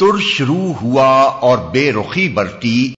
تر شروع ہوا اور بے رخی برتی